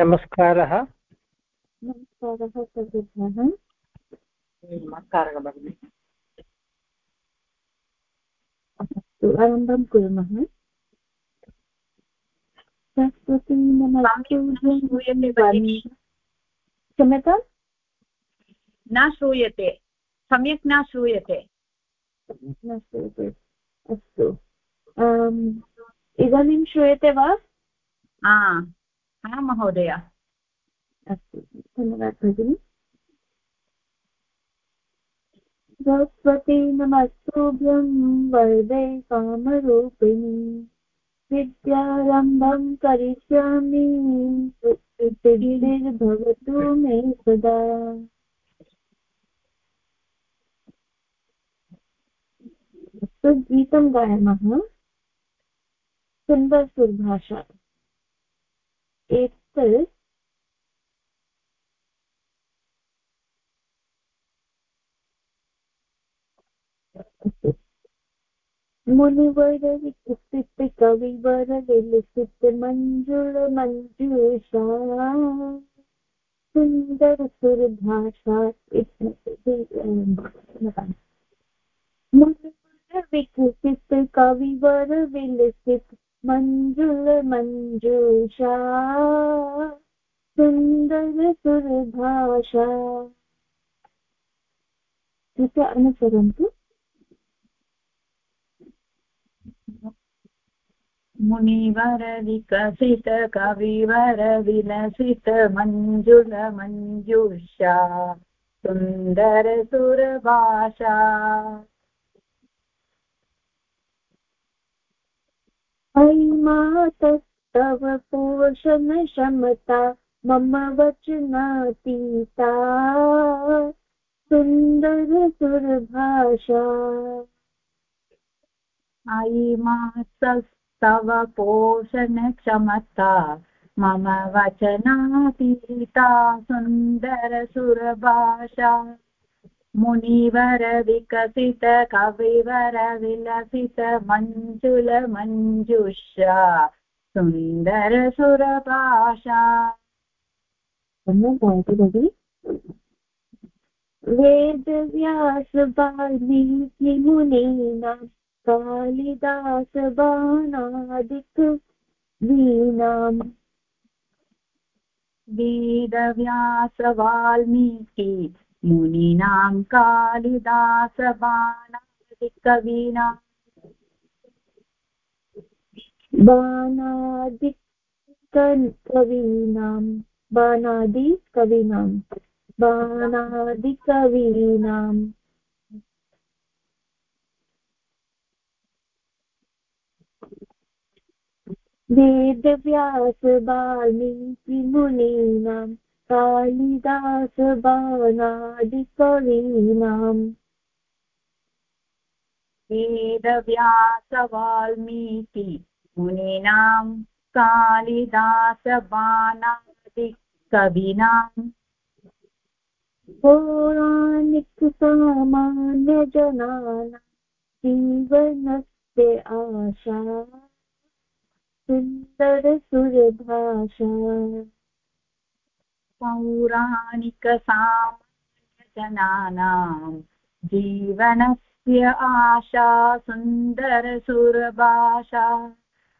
नमस्कारः। नमस्कारः नमस्कारः भगिनि अस्तु आरम्भं कुर्मः। क्षम्यताम् न श्रूयते सम्यक् न श्रूयते। न श्रूयते। अस्तु। इदानीं श्रूयते वा? हा महोदय। अस्तु, धन्यवादः भगिनि। सरस्वती नमस्तुभ्यं वरदे कामरूपिणी, विद्यारम्भं करिष्यामि भवतु मे सदा। गीतं गायामः। सुन्दरसुरभाषा। एतत् मुनिवरविकसित कविवरविलसित मञ्जुळ मञ्जूषा सुन्दर मुनिवर विकसित कविवर विलसित मञ्जुळ मञ्जूषा सुन्दर सुरभाषा। अनुसरन्तु मुनिवर विकसित कविवर विलसित मञ्जुल मञ्जूषा सुन्दर सुरभाषा हैमातस्तव पोषण क्षमता मम वचनातीता सुन्दर सुरभाषा अयि मातस्तव पोषणक्षमता मम वचनातीता सुन्दरसुरभाषा मुनिवर विकसित कविवर विलसित मञ्जुल मञ्जुषा सुन्दरसुरभाषा मुनीनां कालिदास बाणादिक वीणाम् वेदव्यास वाल्मीकि मुनीनां कालिदास बाणादिकवीणाम् बाणादिकवीनां बाणादिकवीनां बाणादिकवीनाम् वेदव्यास वाल्मीकिमुनीनां कालिदास बाणादिकवीनाम् वेदव्यास वाल्मीकि मुनीनां कालिदास बाणादिकवीनाम् पौराणिकसामान्यजनानां जीवनस्य आशा। सुन्दरसुरभाषा। पौराणिकसामान्यजनानां जीवनस्य आशा सुन्दरसुरभाषा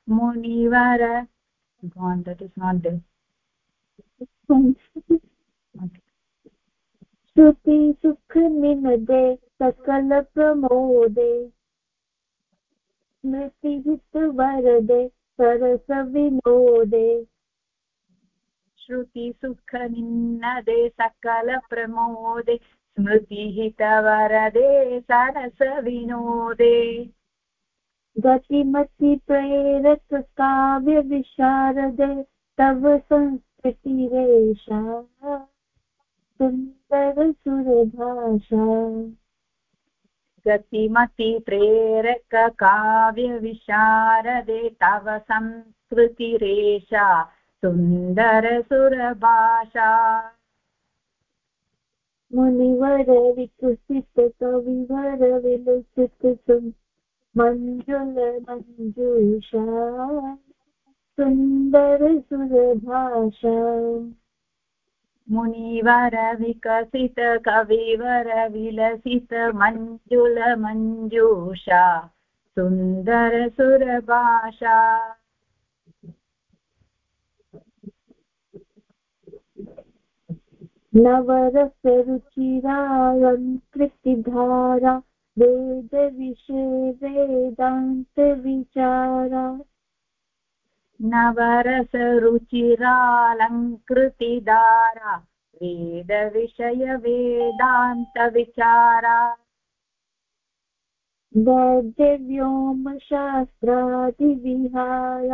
मुनिवर। Gone, that श्रुति सुख सकल प्रमोदे स्मृतिहित वरदे सरस विनोदे श्रुतिसुखनिन्नदे सकलप्रमोदे सरसविनोदे गतिमति प्रेरक काव्यविशारदे तव संस्कृतिरेषा सुन्दरसुरभाषा गतिमति प्रेरक काव्यविशारदे तव संस्कृतिरेषा सुन्दरसुरभाषा मुनिवर विकसित कविवर विलसित मञ्जुल मञ्जूषा सुन्दरसुरभाषा मुनिवर विकसित कविवर विलसित मञ्जुल मञ्जूषा सुन्दर सुरभाषा। नवरसरुचिरालङ्कृतिधारा वेदविषे वेदान्तविचारा नवरसरुचिरालङ्कृतिदारा वेदविषय वेदान्तविचारा वैद्यव्योमशास्त्रादिविहाय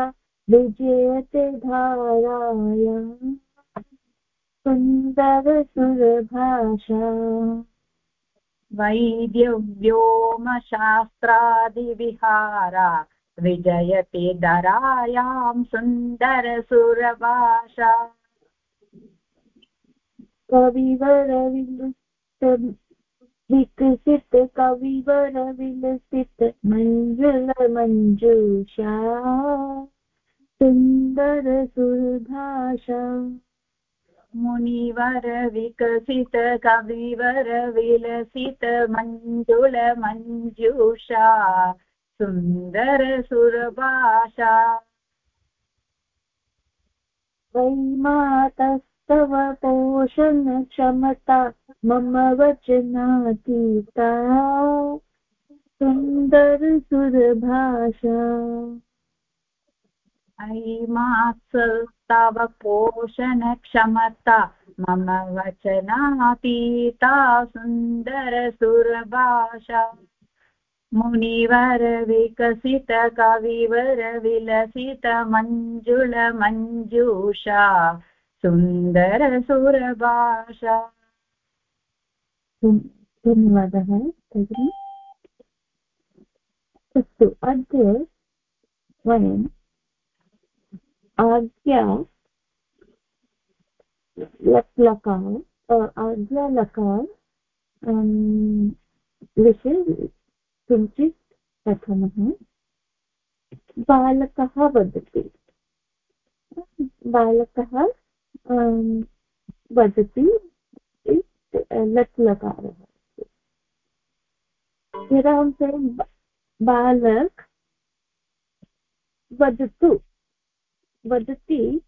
विजयते धाराय सुन्दरसुरभाषा वैद्यव्योमशास्त्रादिविहारा विजयते धरायां सुन्दरसुरभाषा कविवरविलसित विकसित कविवरविलसित मञ्जुलमञ्जूषा। सुन्दरसुरभाषा मुनिवर विकसित कविवर विलसित मञ्जुल मञ्जूषा सुन्दर सुरभाषा। वैमातस्तव पोषणक्षमता मम वचनातीता। सुन्दरसुरभाषा तव पोषणक्षमता मम वचनातीता सुन्दरसुरभाषा। मुनिवर विकसित कविवर विलसित मञ्जुल मञ्जूषा सुन्दरसुरभाषा धन्यवादः भगिनि अस्तु, अद्य आज्ञा लट्लकार आज्ञालकार विषये किञ्चित् बालकः वदति। बालकः वदति लट् लकारः यदा बालक वदतु। वदति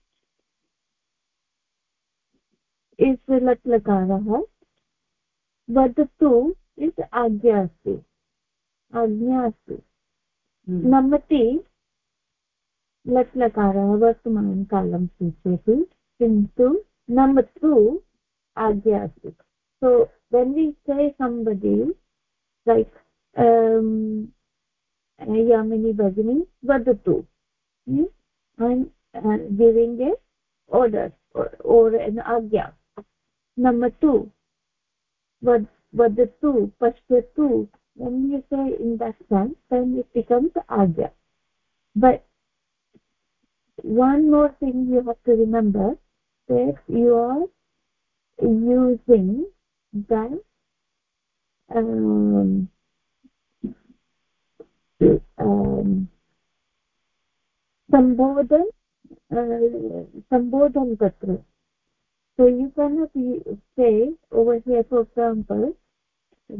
इस् लट् लकारः वदतु इस् आज्ञा अस्ति। आज्ञा अस्ति। नमति लट् लकारः वर्तमानकालं सूचयति। किन्तु नमतु आज्ञा अस्ति। सो we say somebody like um yamini bagini vadatu hmm? Uh, giving a order or, or an agya. Namatu vad vadatu pashyatu when you say in that sense then it becomes agya. But one more thing you have to remember that you are using that um, um, sambodhan uh, sambodhan tatra so you cannot say over here for example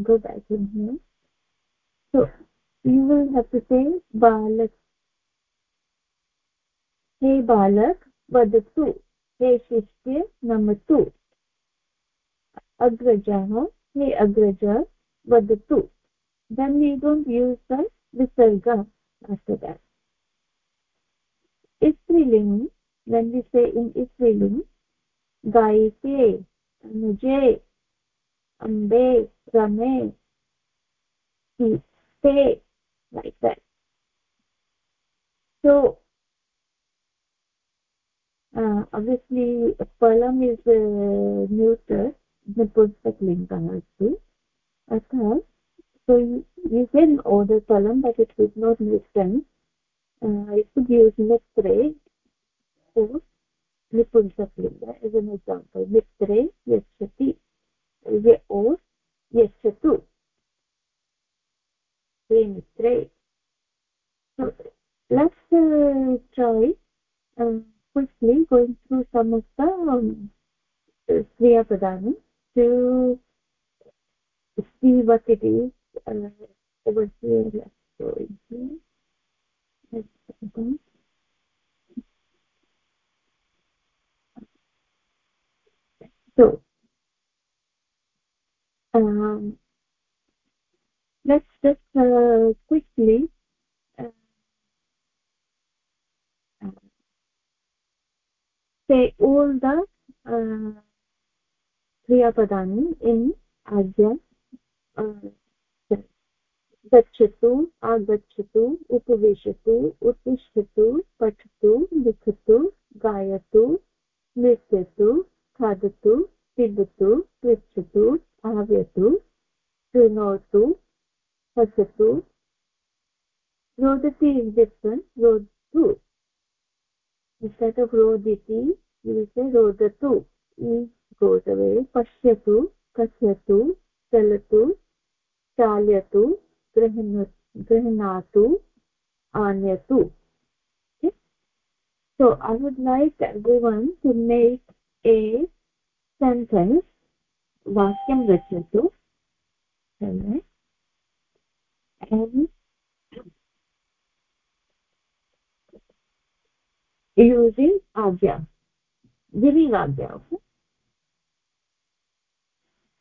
go back in here so you will have to say balak हे बालक वदतु हे शिष्य नमतु अग्रजः हे अग्रज वदतु then we don't use the visarga after that istriling when we say in istriling gaite anuje ambe rame te like that. So uh, obviously palam is a uh, neuter nipustaklinkah asti अतः so you, you can order palam but it would not make sense I could use mitre or nipustaklinga as an example mitre yachati or yachatu hey mitre so let's uh, try uh, quickly going through some of the um, kriya padani to see what it is uh, over here let's go into let's so um, let's just uh, quickly uh, say all the uh, kriya padani in ajya uh, गच्छतु, आगच्छतु, उपविशतु, उत्तिष्ठतु, पठतु, लिखतु, गायतु, नृत्यतु, खादतु, पिबतु पृच्छतु आवयतु शृणोतु हसतु, रोदति in रोदतु। रोदतु पश्यतु, कथयतु, चलतु, चाल्यतु चालयतु गृह्णातु आनयतु okay so i would like everyone to make a sentence vakyam rachatu and using agya giving agya okay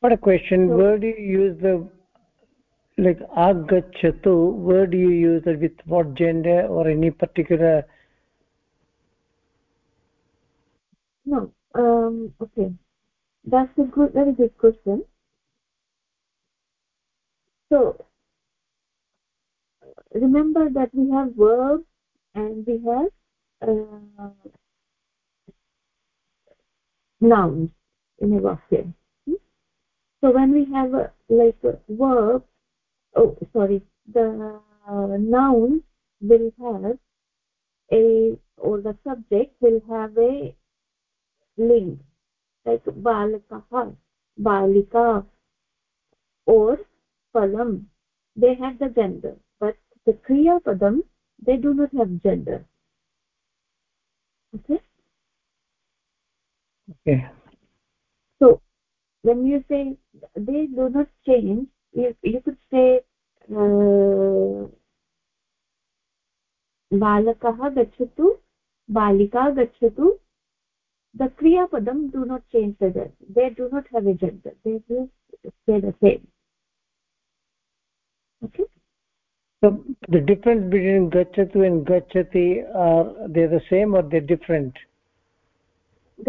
what a question So- where do you use the like agachatu where do you use it? With what gender or any particular? No um okay. That's a good very good question so remember that we have verbs and we have uh, nouns in a vakya Hmm? so when we have a, like a verb oh sorry. The noun will have a or the subject will have a link like balakah balika or palam. They have the gender but the kriya padam they do not have gender. Okay? Okay. So when you say they do not change you, could say uh, बालकः गच्छतु बालिका गच्छतु the kriya padam do not change the gender they do not have a gender they will stay the same okay so the difference between gachatu and gachati are they the same or they're different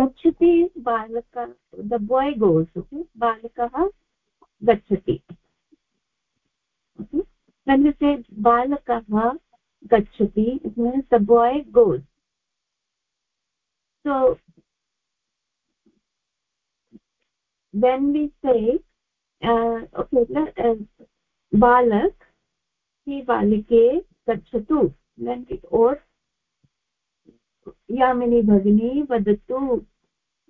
gachati is balaka the boy goes okay balakah gachati when we say balakah gachati it means the boy goes so when we say uh, okay let, uh, balak he balike gachatu then it or Yamini भगिनी वदतु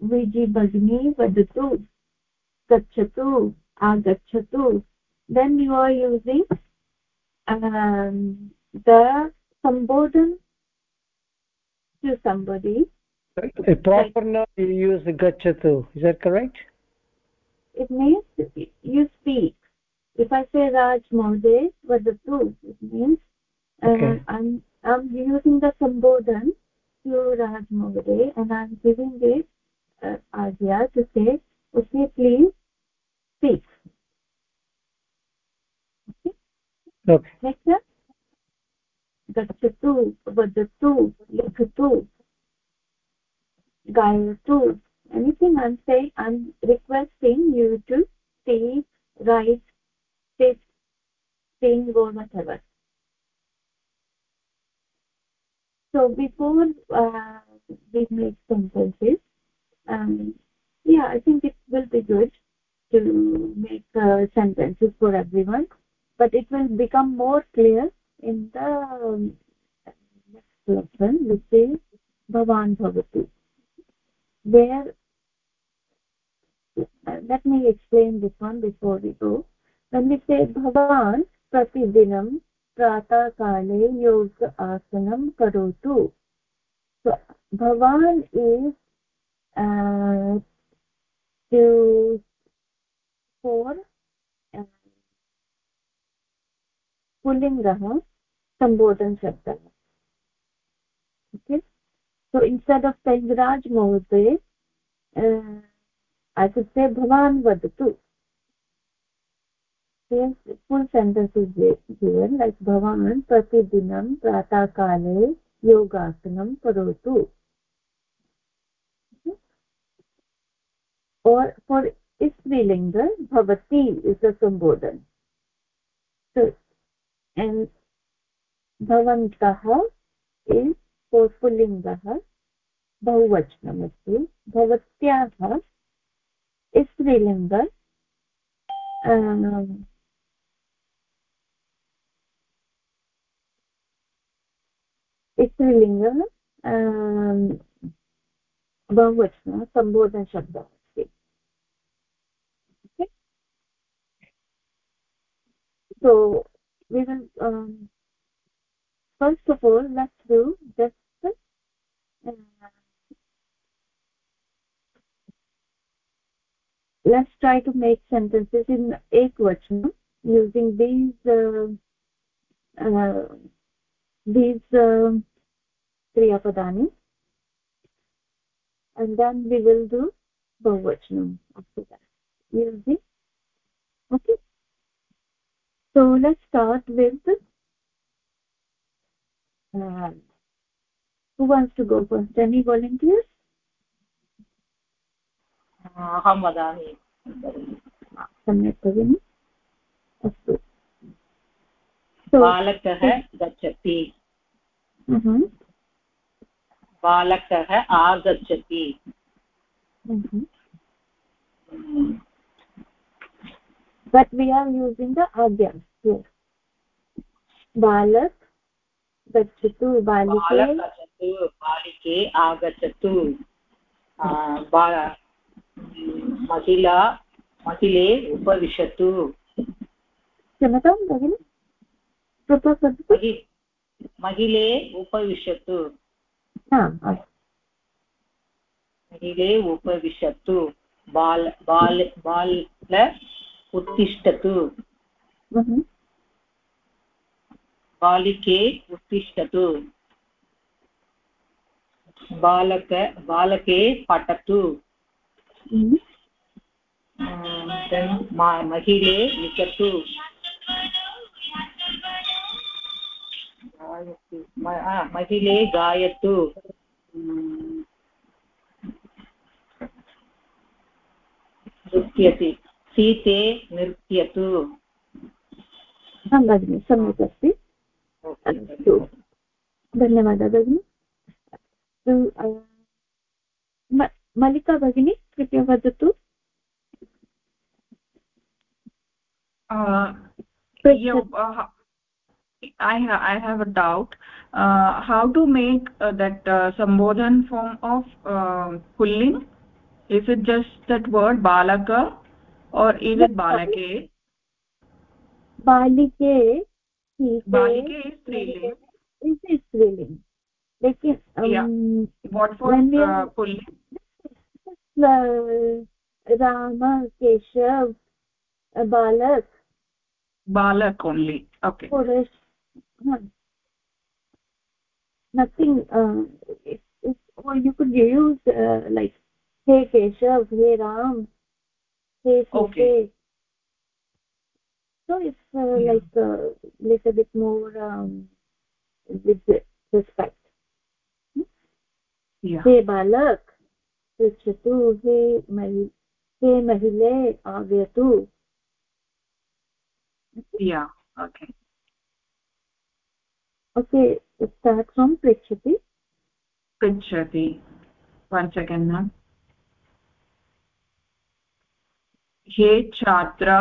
विजि भगिनी वदतु गच्छतु आगच्छतु then you are using um, the sambodhan to somebody. A proper noun you use the gachatu is that correct? It means you speak. If i say raj mohoday vadatu it means uh, Okay. i'm i'm using the sambodhan to raj mohoday and i'm giving it uh, ajya to say okay please speak okay okay next step गच्छतु वदतु लिखतु गायतु anything i'm saying i'm requesting you to speak write sit sing or whatever so before uh, we make sentences um, yeah i think it will be good to make uh, sentences for everyone but it will become more clear in the um, next lesson which is bhavan bhavatu where uh, let me explain this one before we go when we say bhavan प्रतिदिनं प्रातःकाले योग आसनं करोतु so bhavan is uh, to for पुल्लिङ्गः सम्बोधन् शब्दः सो instead of तेङ्गराज् महोदय इत्युक्ते भवान् वदतु। Full sentence is given like भवान् प्रतिदिनं प्रातःकाले योगासनं करोतु। और् फोर् इस् भवती is a sambodhan and is for पुल्लिङ्गः बहुवचनमस्ति भवत्याः स्त्रीलिङ्ग स्त्रीलिङ्ग बहुवचन सम्बोधनशब्दः अस्ति so we will um, first of all let's do just uh, let's try to make sentences in ekvachan using these uh, uh, these uh, kriya padani and then we will do bahuvachanam after that. Using okay so let's start with uh, who wants to go first any volunteers अहं वदामि सम्यक् भगिनि अस्तु बालकः गच्छति बालकः आगच्छति but we are using the agya here. Balak गच्छतु बालिके गच्छतु बालिके आगच्छतु महिला महिले उपविशतु क्षमतां भगिनि कृपा वदतु महिले उपविशतु महिले उपविशतु बाल बाल बाल उत्तिष्ठतु। बालिके उत्तिष्ठतु। बालक बालके पठतु। महिले लिखतु। महिले गायतु। नृत्यति। सीते नृत्यतु भगिनि सम्यक् अस्ति अस्तु धन्यवादः भगिनि मल्लिका भगिनी कृपया वदतु I, ha I have a doubt. Uh, how to make uh, that uh, sambodhan form of uh, pulling? Is it just that word balaka और इज़ मतलब बालके। बालिके बालिके स्त्रीलिंग। लेकिन uh, uh, Ram Keshav uh, balak. Balak only okay nothing you could use like hey Keshav hey Ram. hey okay so it's uh, yeah. like a uh, little bit more um, with respect हे बालक पृच्छतु हे महि हे महिले आगयतु yeah okay okay start from pritchati pritchati one second हे छात्र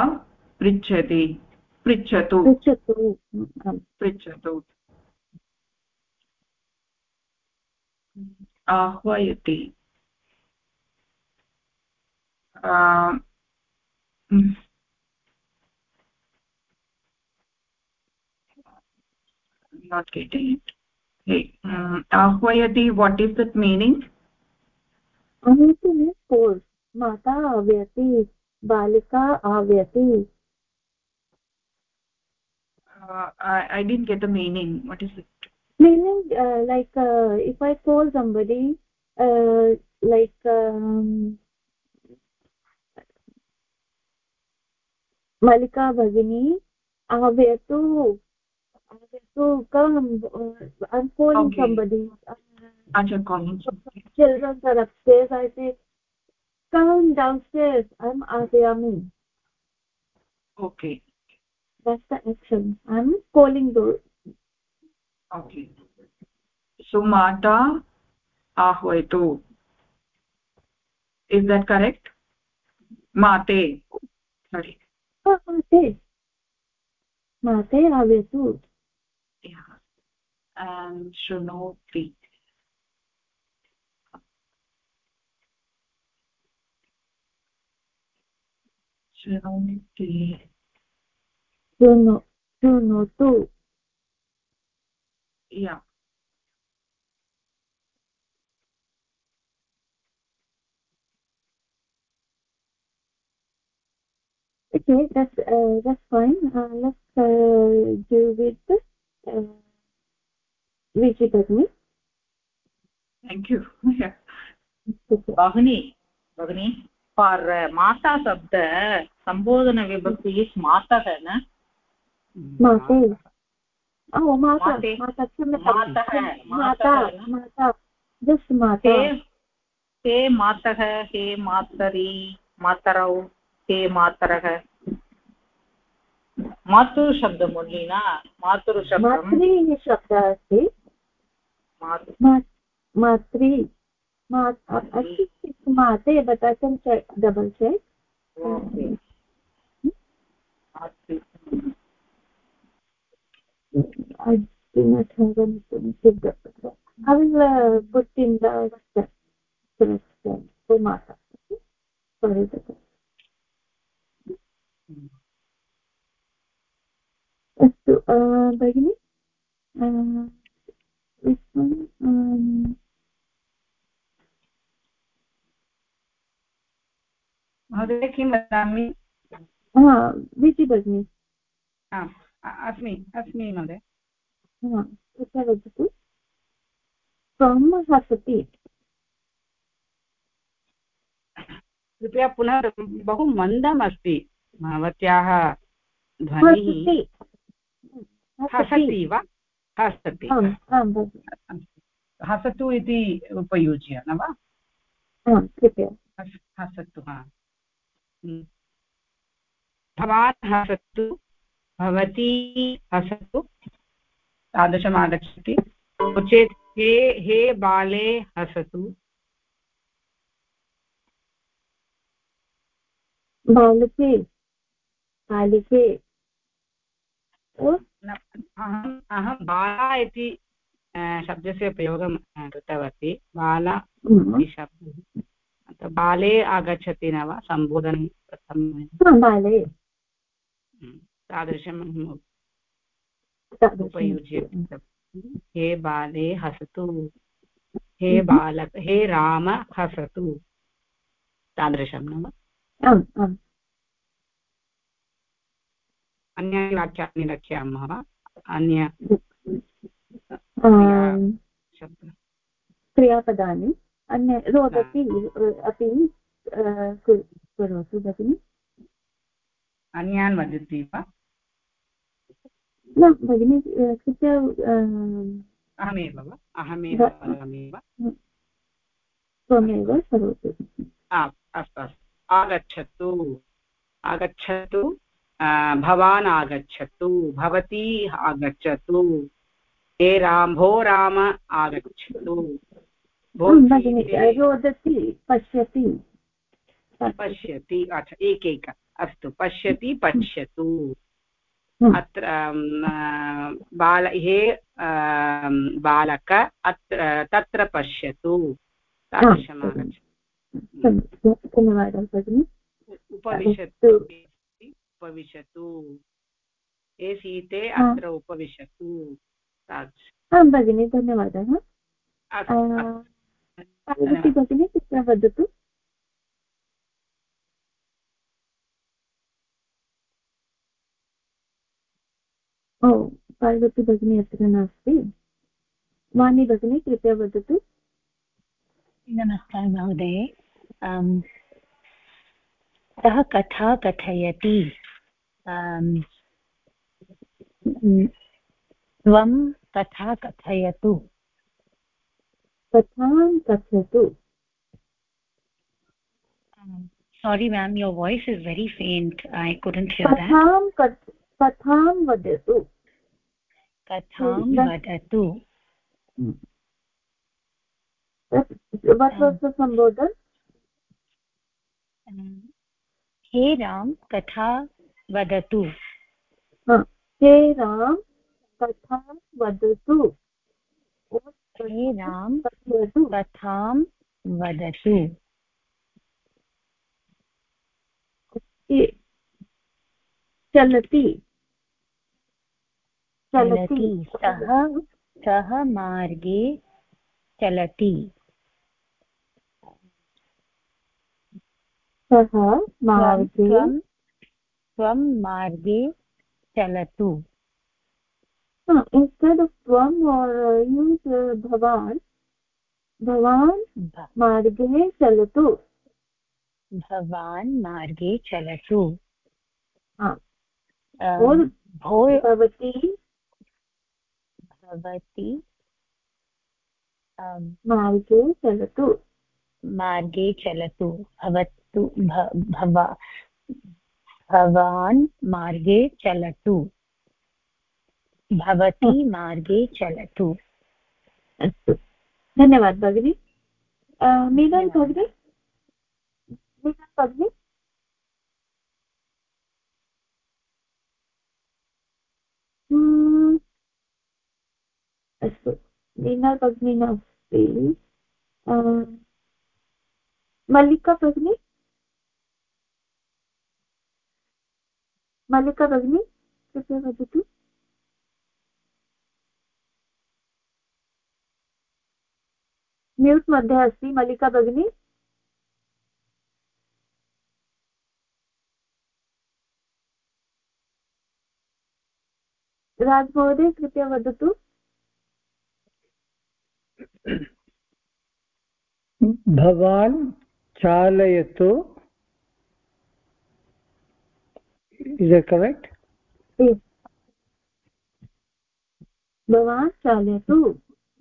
पृच्छति पृच्छतु पृच्छतु पृच्छतु आह्वयति not getting it hey um, ahvayati what is that meaning ahvayati means force mata avyati balika avyati uh, I, I didn't get the meaning. What is it? Meaning uh, like uh, if i call somebody uh, like um, malika bhagini avyatu so come uh, i'm calling okay. somebody. Acha calling. Children are upstairs i say come downstairs. I'm avyami okay. That's the action. I'm calling those okay. So mata ahvaitu is that correct? Mate. Sorry. Oh, Mate. Mate avyatu yeah. And shrunoti shrunoti शृणोतु yeah okay that's uh, that's fine uh, let's uh, do with uh, Vijay thank you yeah bahini bahini For uh, mata sabda sambodhana vibhakti is matah na mate oh mata mata matah mata mata just mata हे मातः हे मातरि मातरौ हे मातरः मातृशब्दम् only न मातृशब्दं मातृ शब्दः अस्ति मातृ माते but I can check double check okay I do not have anything to I will uh, put in the correct for Mata. Sorry. अस्तु भगिनि महोदय किं वदामि? विजि भगिनि। अस्मि अस्मि महोदय। कृपया वदतु त्वं हसति कृपया पुनः बहु मन्दम् अस्ति भवत्याः ध्वनिः। हसति। वा? हसति। हसतु इति उपयुज्य न वा? कृपया। हसतु हा। भवान् हसतु भवती हसतु तादृशम् आगच्छति। नो चेत् हे हे बाले हसतु। बालके बालिके। अहम् अहं बाला इति शब्दस्य प्रयोगं कृतवती। बाला इति शब्दः। बाले आगच्छति न वा? सम्बोधनं प्रथमं बाले। तादृशम् उपयुज्य हे बाले हसतु। हे बालक हे राम हसतु। तादृशं न वा? अन्यानि वाक्यानि रचयामः वा? अन्य क्रियापदानि। अन्य रोदति अपि करोतु भगिनि? अन्यान् वदति वा? न भगिनि कृपया अहमेव वा? अहमेव त्वमेव करोतु। अस्तु अस्तु। आगच्छतु। आगच्छतु। भवान् आगच्छतु। भवती आगच्छतु। हे राम भो राम आगच्छतु। रोदति पश्यति। पश्यति अच्छा एकैक अस्तु पश्यति पश्यतु। अत्र बाल हे बालक अत्र तत्र पश्यतु। तादृशम् आगच्छतु धन्यवादः भगिनि। उपविशतु उपविशतु। हे। सीते अत्र उपविशतु। तादृश आं भगिनि धन्यवादः। पार्वती भगिनी कुत्र वदतु ओ पार्वती भगिनी अत्र नास्ति वाणी भगिनी कृपया वदतु नमस्कारः महोदय सः कथा कथयति त्वं कथा कथयतु कथां कथयतु sorry ma'am your voice is very faint i couldn't hear that कथां कथां वदतु कथां वदतु what was the sambodhan हे राम कथा वदतु हे राम कथा वदतु हे राम कथां वदतु। चलति। चलति। सः सः मार्गे चलति। सः मार्गे त्वं मार्गे चलतु। Instead of tvam or use uh, bhavan भवान् मार्गे चलतु। भवान् मार्गे चलतु। भवती? भवती। मार्गे चलतु। मार्गे चलतु। भवतु भवान् मार्गे चलतु। भवती मार्गे चलतु। अस्तु धन्यवाद भगिनि। मीनन् भगिनि? मीनन् भगिनि? अस्तु मीना भगिनी नास्ति मल्लिका भगिनी? मल्लिका भगिनी कृपया वदतु। म्यूट् मध्ये अस्ति मल्लिका भगिनी? राज महोदय कृपया वदतु। भवान् चालयतु। Correct? भवान् चालयतु।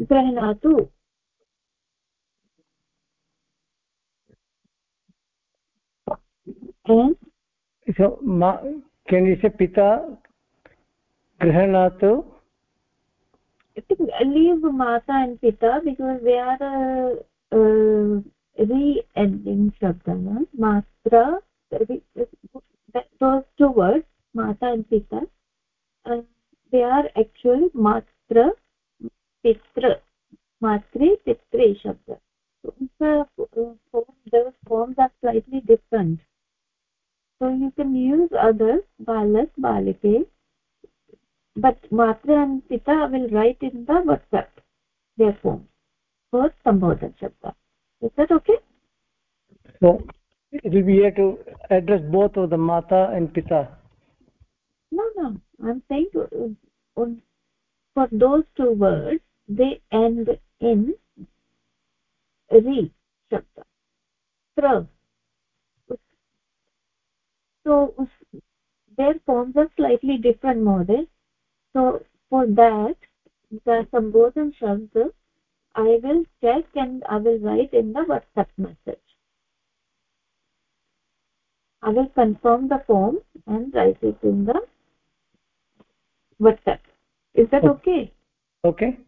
ग्रह्णातु पिता गृह्णातु लीव् माता अण्ड् पिता बिकास् दे आर् रीएण्डिङ्ग् शब्द मात्रा माता अण्ड् पिता दे आर् एक्चुवल् मात्रा pitra matre pitre shabda so the form the forms are slightly different so you can use others balas balike but matra and pita will write in the whatsapp their form for sambodhan shabda is that okay so it will be here to address both of the mata and pita no no i'm saying to, uh, for those two words they end in ri shabda tra so their forms are slightly different model. So for that the sambodhan shabd i will check and i will write in the whatsapp message. I will confirm the form and write it in the whatsapp. Is that okay? Okay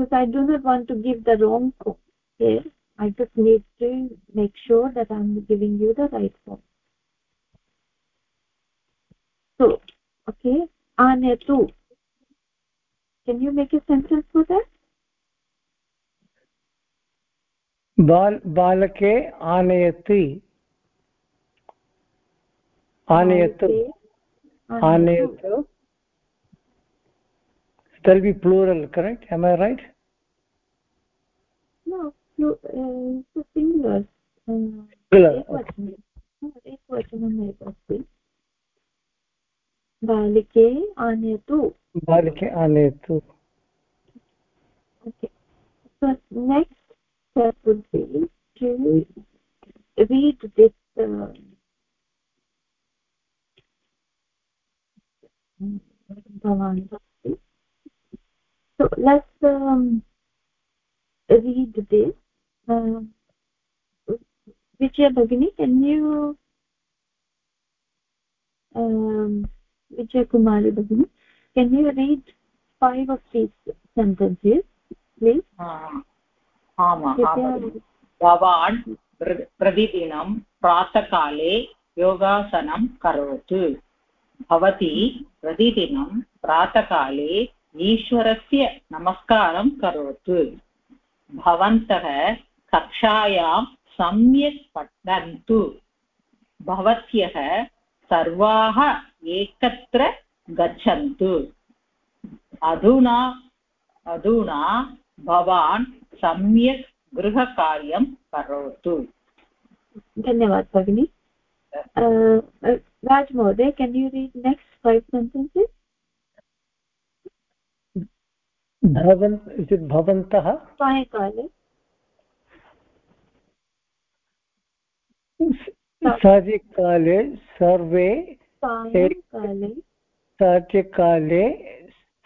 because i do not want to give the wrong form here i just need to make sure that i'm giving you the right form so okay anetu can you make a sentence for that बाल बालके आनयति आनयतु आनयतु that'll be plural correct am i right no uh, it's a singular एकवचनम् एव अस्ति बालिके आनयतु बालिके आनयतु okay so next step would be to read this uh, so let's um, read this uh, Vijaya Bhagini, can you um, Vijaya Kumari Bhagini, can you read five of these sentences, please? आमां भवान् प्रतिदिनं प्रातःकाले योगासनं करोतु भवती प्रतिदिनं प्रातःकाले ईश्वरस्य नमस्कारं करोतु भवन्तः कक्षायां सम्यक् पठन्तु। भवत्यः सर्वाः एकत्र गच्छन्तु। अधुना अधुना भवान् सम्यक् गृहकार्यं करोतु। धन्यवाद भगिनि। राज महोदय can you read next five sentences भवन् इत्युक्ते भवन्तः? सायङ्काले सायङ्काले सर्वे सायङ्काले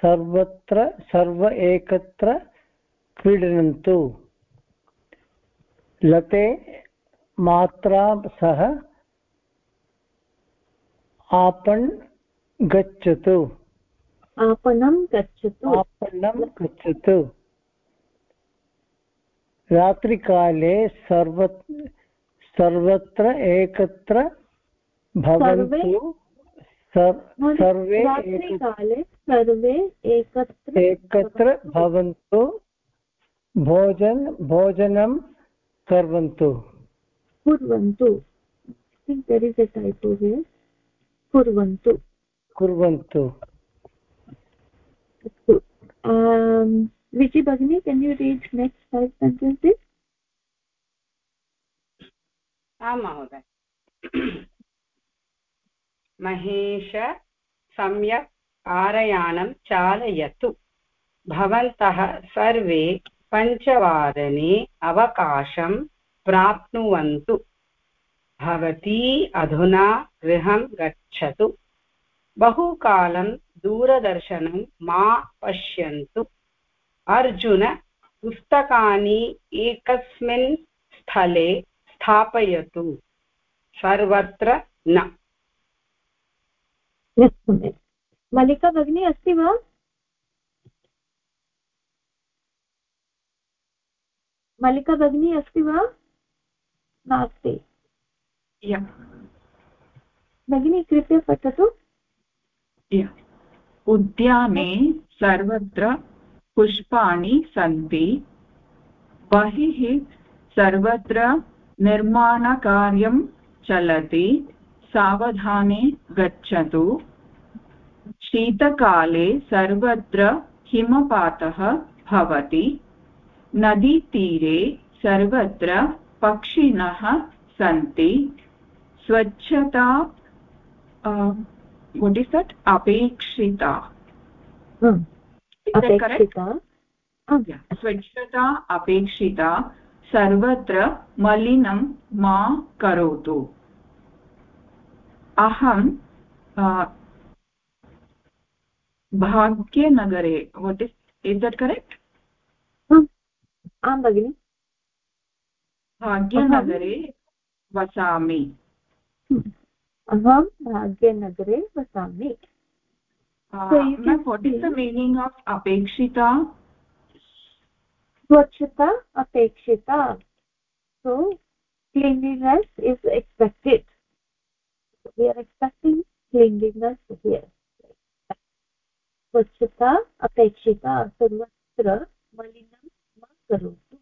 सर्वत्र सर्व एकत्र क्रीडन्तु लते मात्रा सह आपण् गच्छतु। आपणं गच्छतु। आपणं गच्छतु। रात्रिकाले सर्व सर्वत्र एकत्र भवन्तु। सर्वे रात्रिकाले सर्वे एकत्र एकत्र भवन्तु। भोजन भोजनं कुर्वन्तु। कुर्वन्तु। कुर्वन्तु। कुर्वन्तु अस्तु विजि भगिनी can you read next five sentences आं महोदय। महेश, सम्यक् कारयानं चालयतु। भवन्तः सर्वे पञ्चवादने अवकाशं प्राप्नुवन्तु। भवती अधुना गृहं गच्छतु। बहुकालं दूरदर्शनं मा पश्यन्तु। अर्जुन पुस्तकानि एकस्मिन् स्थले स्थापयतु। सर्वत्र न। मल्लिका भगिनी अस्ति वा? मल्लिका भगिनी अस्ति वा? नास्ति। भगिनी कृपया पठतु। उद्याने सर्वत्र पुष्पाणि सन्ति। बहिः सर्वत्र निर्माणकार्यं चलति। सावधाने गच्छतु। शीतकाले सर्वत्र हिमपातः भवति। नदीतीरे सर्वत्र पक्षिणः सन्ति। स्वच्छता वट् इस् दट् अपेक्षिता स्वच्छता अपेक्षिता सर्वत्र मलिनं मा करोतु अहं भाग्यनगरे what is is that correct आं भगिनि भाग्यनगरे वसामि अहम भाग्य नगरे वसा इस् द मीनिङ्ग् अपेक्षिता स्वच्छता अपेक्षिता। So cleanliness is expected we're expecting cleanliness स्वच्छता अपेक्षिता सर्वत्र मलिनं मा करोतु।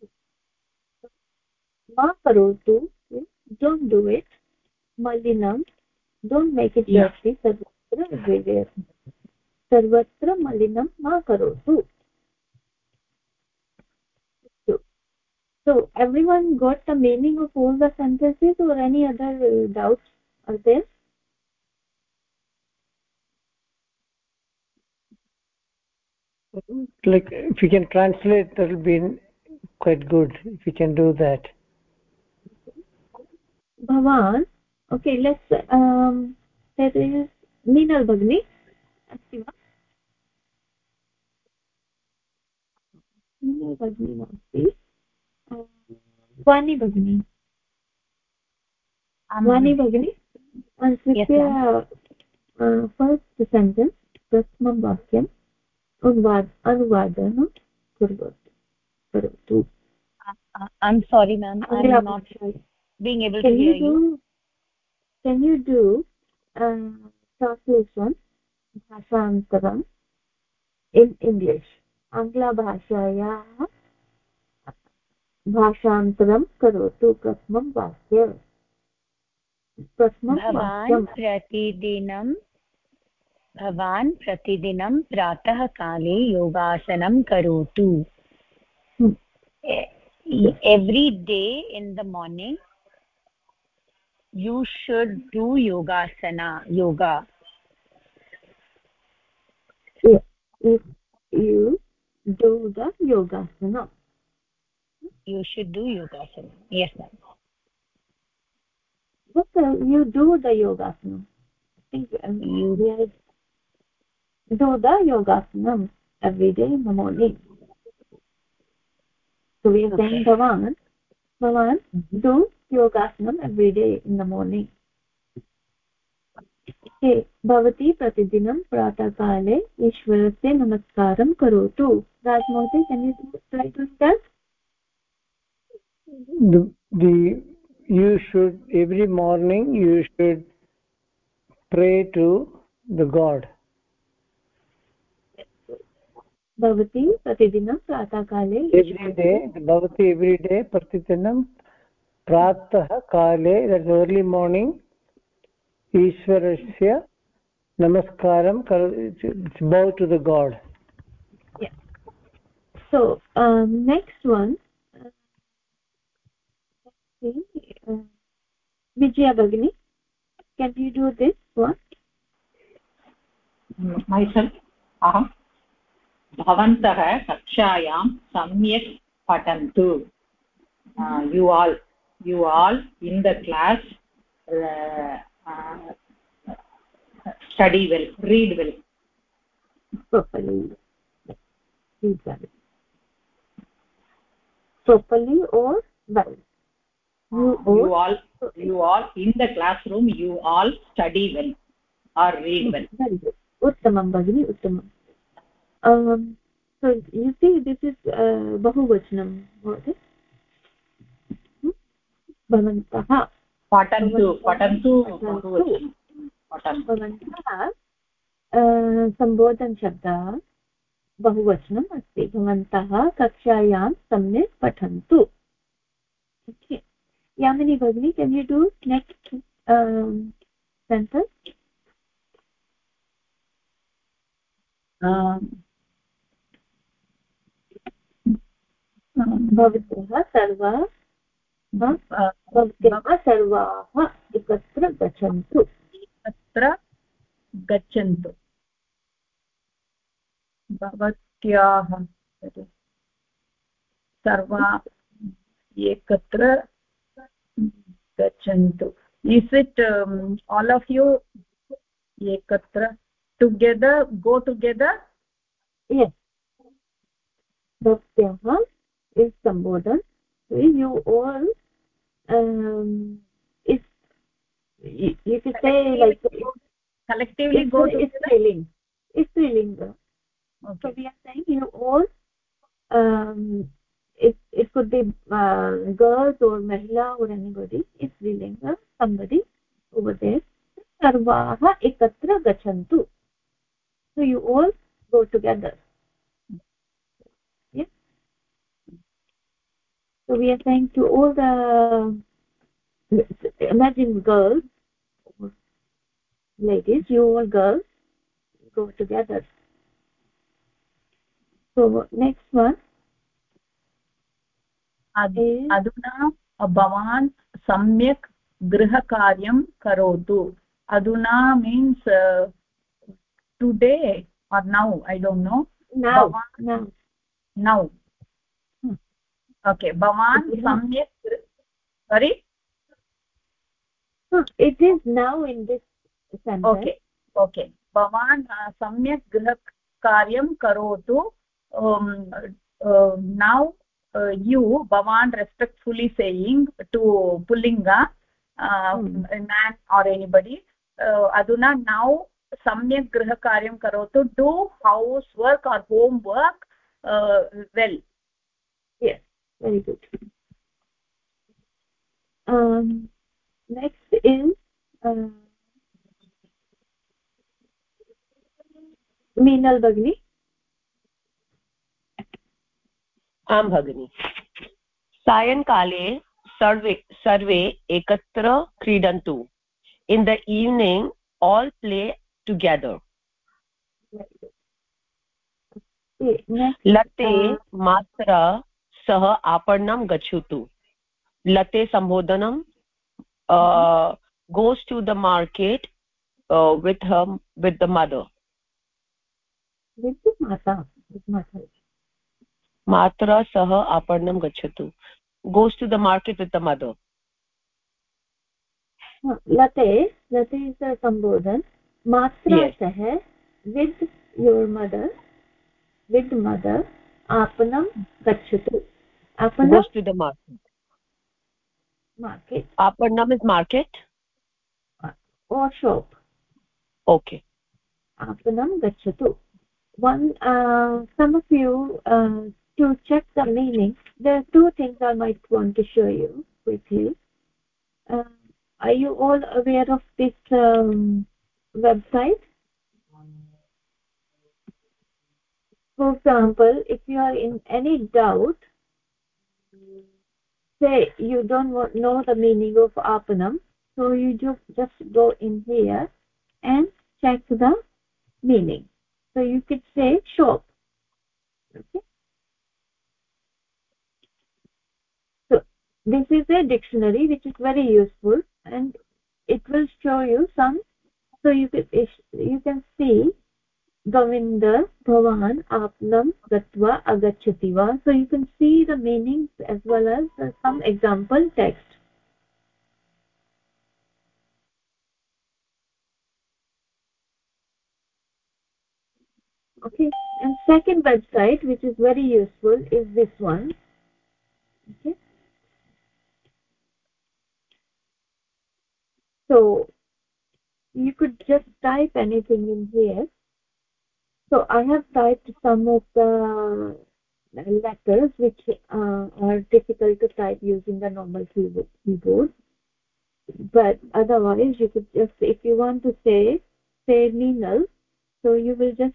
मा करोतु डोण्ट् डु इट् मलिनं don't make it sarvatra everywhere sarvatra malinam ma karotu. So everyone got the meaning of all the sentences or any other uh, doubts are there? Like if you can translate that will be quite good if you can do that. Bhavan okay let's um there is minal bagni अस्ति वा minal bagni नास्ति वाणी भगिनी वाणी भगिनी स्वीकृत्य first sentence प्रथमं वाक्यम् अनुवाद अनुवादनं कुर्वतु करोतु i'm sorry ma'am i'm not being able to hear you, you Can you do uh, translation भाषान्तरम् in english? आङ्ग्लभाषायाः भाषान्तरं करोतु प्रथमं वाक्य। प्रथमं भवान् प्रतिदिनं भवान् प्रतिदिनं प्रातःकाले योगासनं करोतु। every day in the morning you should do yogasana yoga. If you do the yogasana. You should do yogasana. Yes ma'am. What uh, you do the yogasana. I think um, You- do the yogasana every day in the morning. So we are saying Okay. bhavan bhavan do yogasana every योगासनम् every day in the morning हे भवती प्रतिदिनं प्रातःकाले ईश्वरस्य नमस्कारं करोतु। राजमहोदय morning you should pray to the god भवती प्रतिदिनं प्रातःकाले everyday भवती एव्रिडे प्रतिदिनं प्रातः काले that early morning ईश्वरस्य नमस्कारं करो bow to the god so um, next one uh, let's see, uh, vijaya bagini can you do this one मैसेल् अहं भवन्तः कक्षायां सम्यक् पठन्तु you all in the class uh, uh, study well read well. Properly. Read well. Properly or well? You, uh, you all you all in the classroom you all study well or read well. Very good. Uttamam bagini uttamam. Um so you see this is uh, bahuvachanam what is भवन्तः पठन्तु पठन्तु भवन्तः सम्बोधनशब्दः बहुवचनम् अस्ति। भवन्तः कक्षायां सम्यक् पठन्तु। यामिनी भगिनी can you do next sentence भवत्यः सर्वाः सर्वाः एकत्र गच्छन्तु। तत्र गच्छन्तु भवत्याः सर्वा एकत्र गच्छन्तु। Is it all of you एकत्र together go together is sambodhan. So you all um is you, you could say like collectively it's, go it's together striling it's striling so we are saying you know all um it it could be uh, girls or mahila or anybody it's vilinga somebody over there sarvaah ekatra gachantu so you all go together so we are saying to all the imagine girls ladies you all girls go together so next one अधुना भवान् सम्यक् गृहकार्यं करोतु अधुना means today or now I don't know now Okay भवान् सम्यक् sorry it is now in this okay okay भवान् सम्यक् गृहकार्यं करोतु नौ यु भवान् रेस्पेक्ट्फुलि सेयिङ्ग् टु पुल्लिङ्ग मेन् आर् एनिबडि अधुना नौ सम्यक् गृहकार्यं करोतु do housework or homework well very good. Um next is uh, Meenal भगिनी आं भगिनि सायङ्काले सर्वे सर्वे एकत्र क्रीडन्तु in the evening all play together लते मात्र सः आपणं गच्छतु। लते सम्बोधनं goes to the market with with the mother मात्रा सह आपणं गच्छतु। Goes to the market with the mother लते लते सम्बोधन् मात्रा सह with your mother with mother आपणं Aparna? Goes to the market. Market. down is market? Uh, or shop. Okay. Aparnam gachatu. One, uh, some of you, uh, to check the meaning, there are two things I might want to show you with Uh, are you all aware of this um, website? For example, if you are in any doubt, say you don't know the meaning of apanam so you just just go in here and check the meaning. So you could say shop. Okay? So this is a dictionary which is very useful and it will show you some so you can you can see govinda bhavan apnam gatva agachati va so you can see the meanings as well as uh, some example text. Okay and second website which is very useful is this one. Okay. So you could just type anything in here so i have typed some of the letters which uh, are difficult to type using the normal keyboard but otherwise you could just if you want to say say Meenal, so you will just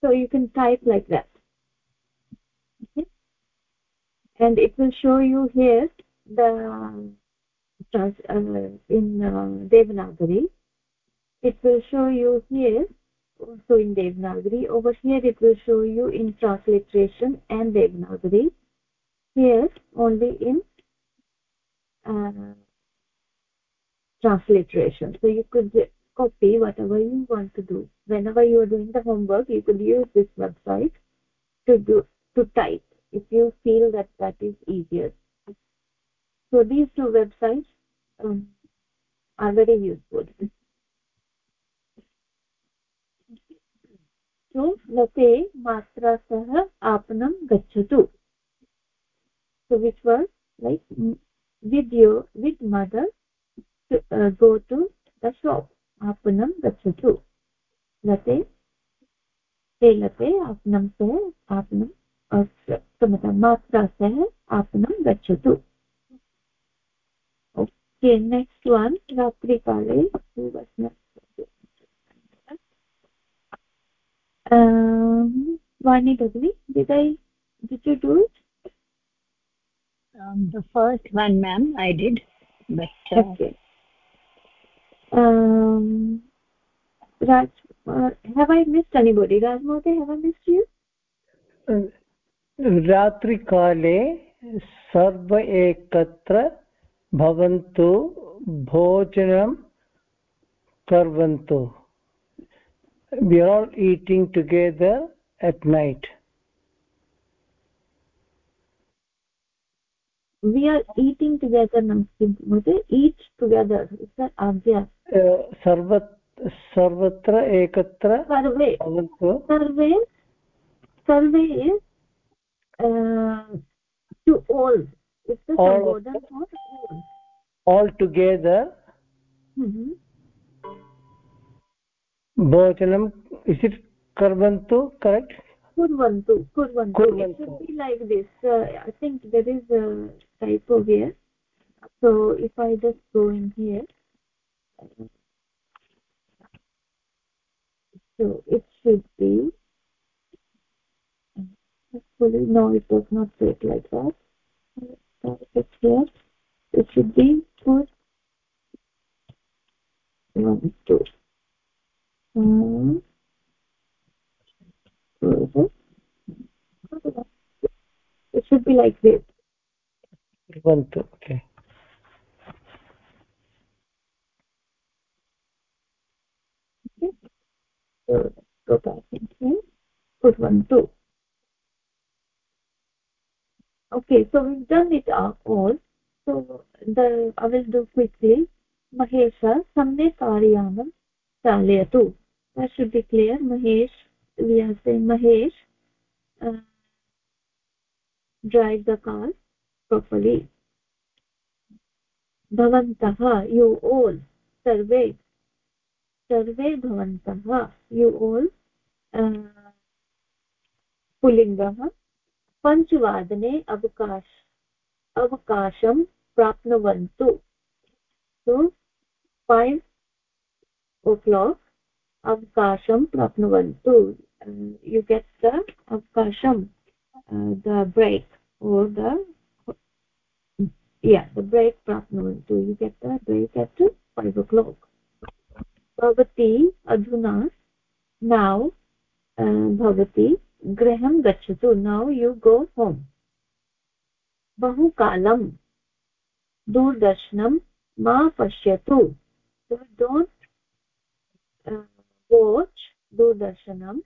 so you can type like that. And it will show you here the uh, in uh, devanagari. It will show you here also in devanagari. Over here it will show you in transliteration and devanagari. Here only in uh, transliteration. So you could copy whatever you want to do. Whenever you are doing the homework you could use this website to do to type. If you feel that that is easier so these two websites um, are very useful matra sah apanam gachatu so which was like with your with mother to uh, go to the shop आपणं गच्छतु लते ते लते आपणं सह आपणं क्षम्यतां मात्रा सह आपणं गच्छतु ओके नेक्स्ट् वन् रात्रिकाले वाणी भगिनी did I did you do it um, the first one ma'am i did but uh, okay um raj uh, have i missed anybody raj Mote, have i missed you रात्रिकाले सर्व एकत्र भवन्तु भोजनं कुर्वन्तु. We are eating together at night we are eating together किं together सर्व सर्वत्र एकत्र सर्वे सर्वे सर्वे to all is the sambodan of all together. Mm -hmm. bhavajanam is it karvantu correct? Kurvantu kurvantu, kurvantu. it should be like this. Uh, i think there is a typo here. So if i just go in here. So it should be. No it does not fit like that it here it should be one two um, it should be like this. One two okay. Okay. So go back. In here put one two okay so we've done it all so the i will do quickly mahesha samne karyanam चालयतु that should be clear mahesh we are saying mahesh uh, drive the car properly bhavantah you all sarve सर्वे भवन्तः you all पुल्लिङ्गः पञ्चवादने अवकाश अवकाशं प्राप्नुवन्तु so five o'clock uh, you get the avkasham uh, the break or the yeah the break prapnuvantu you get the break at 5 o'clock bhavati adhuna now uh, bhavati gachatu now you go home. bahu kalam दूरदर्शनं मा पश्यतु। So don't uh, दूरदर्शनं।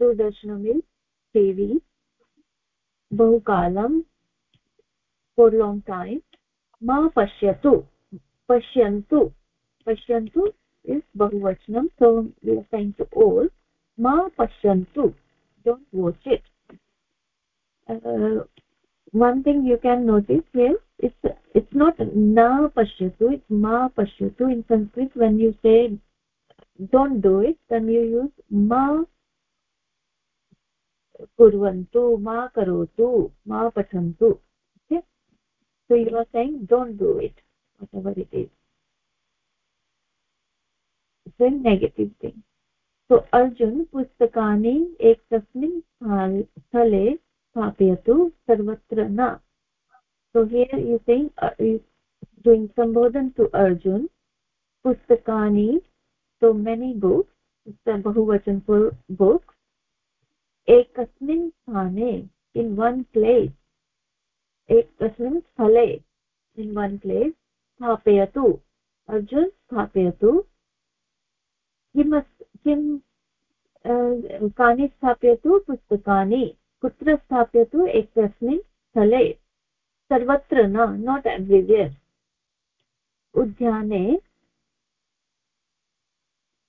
दूरदर्शनं is TV बहुकालं for long time मा पश्यतु। पश्यन्तु। पश्यन्तु इस् बहुवचनं सो वि टु ओल् मा पश्यन्तु। don't watch it uh, one thing you can notice here it's it's not na pashyatu it's ma pashyatu in sanskrit when you say don't do it then you use ma kurvantu ma karotu ma pathantu. Okay? So you are saying don't do it whatever it is. It's a negative thing. तो अर्जुन पुस्तकानि एकस्मिन् स्थान स्थले स्थापयतु सर्वत्र न। So here you saying doing sambodhan to Arjun, पुस्तकानि so many books it's bahuvachan for books एकस्मिन् स्थाने इन वन प्लेस एकस्मिन् स्थले इन वन प्लेस स्थापयतु। अर्जुन स्थापयतु। किमस् किं कानि स्थापयतु पुस्तकानि, कुत्र स्थापयतु एकस्मिन् स्थले। सर्वत्र न नाट् एव्रिवेर् उद्याने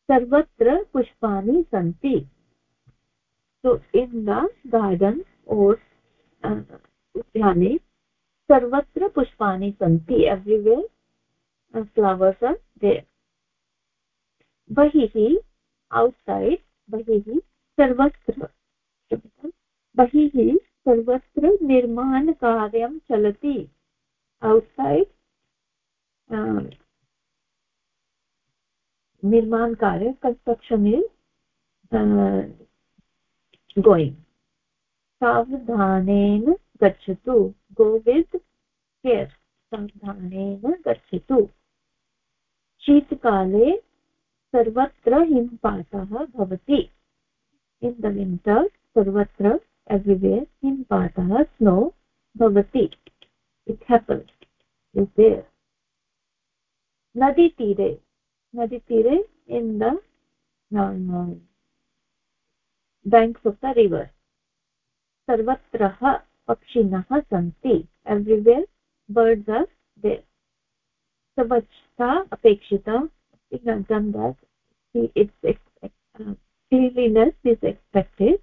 सर्वत्र पुष्पाणि सन्ति। So in the garden or उद्याने सर्वत्र पुष्पाणि सन्ति। एव्रिवेर् फ्लवर्स् आर् देर् बहिः औट्सैड् बहिः सर्वत्र। बहिः सर्वत्र निर्माणकार्यं चलति। औट्सैड् निर्माणकार्य कन्स्ट्रक्षन् इस् गोयिङ्ग् सावधानेन गच्छतु। गो वित् केर् सावधानेन गच्छतु। शीतकाले सर्वत्र हिमपातः भवति। इन् द विण्टर् सर्वत्र एव्रिवेर् हिमपातः स्नो भवति। इट् हेपन्स् नदीतीरे नदीतीरे in the banks of the river सर्वत्र पक्षिणः सन्ति। एव्रिवेर् बर्ड्स् आर् देर् स्वच्छता अपेक्षिता done that it's uh, cleanliness is expected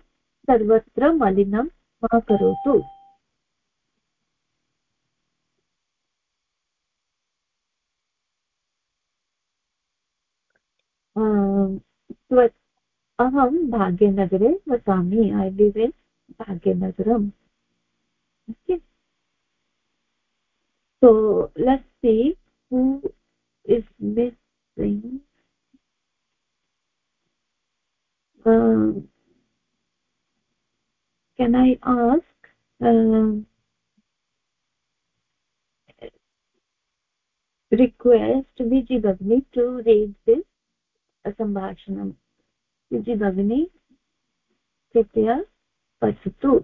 सर्वत्र मलिनं मा करोतु अहं भाग्यनगरे वसामि ऐ लिव् इन् भाग्यनगरम् okay so let's see who is um, can i ask um, request viji bhagini to read this sambhashanam viji bhagini कृपया पठतु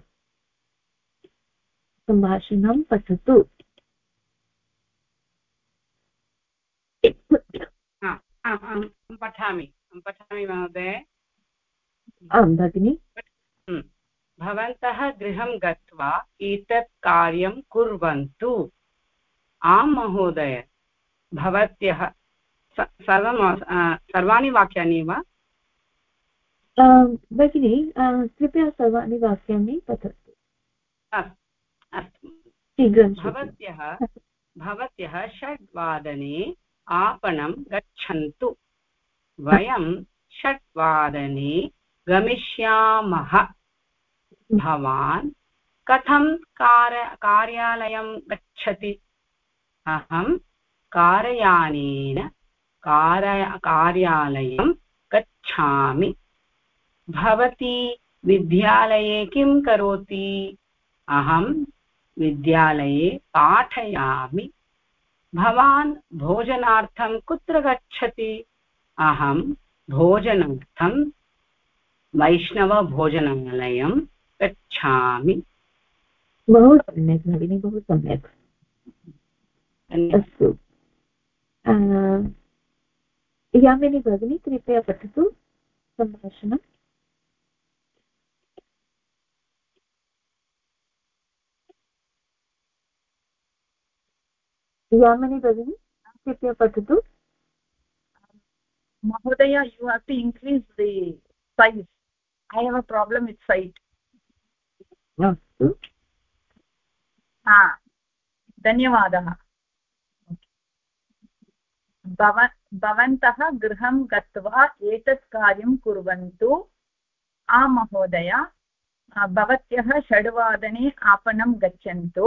सम्भाषणं पठतु पठामि पठामि महोदय। आं भगिनि। भवन्तः गृहं गत्वा एतत् कार्यं कुर्वन्तु। आं महोदय भवत्यः सर्वं सर्वाणि वाक्यानि वा? भगिनि कृपया सर्वाणि वाक्यानि पठतु। अस्तु भवत्यः भवत्यः षड्वादने आपणं गच्छन्तु। वयं षट्वादने गमिष्यामः। भवान् कथं कार्य कार्यालयं गच्छति? अहं कारयानेन कार्य कार्यालयं गच्छामि। भवती विद्यालये किं करोति? अहं विद्यालये पाठयामि। भवान् भोजनार्थं कुत्र गच्छति? अहं भोजनार्थं वैष्णवभोजनालयं गच्छामि। बहु सम्यक् भगिनि बहु सम्यक्। अस्तु। यामिनी भगिनी कृपया पठतु सम्भाषणम्। यामिनी भगिनी कृपया पठतु। mahodaya you have to increase the size. I have a problem with sight अस्तु हा धन्यवादः। भव भवन्तः गृहं गत्वा एतत् कार्यं कुर्वन्तु। आं महोदय भवत्यः षड्वादने आपणं गच्छन्तु।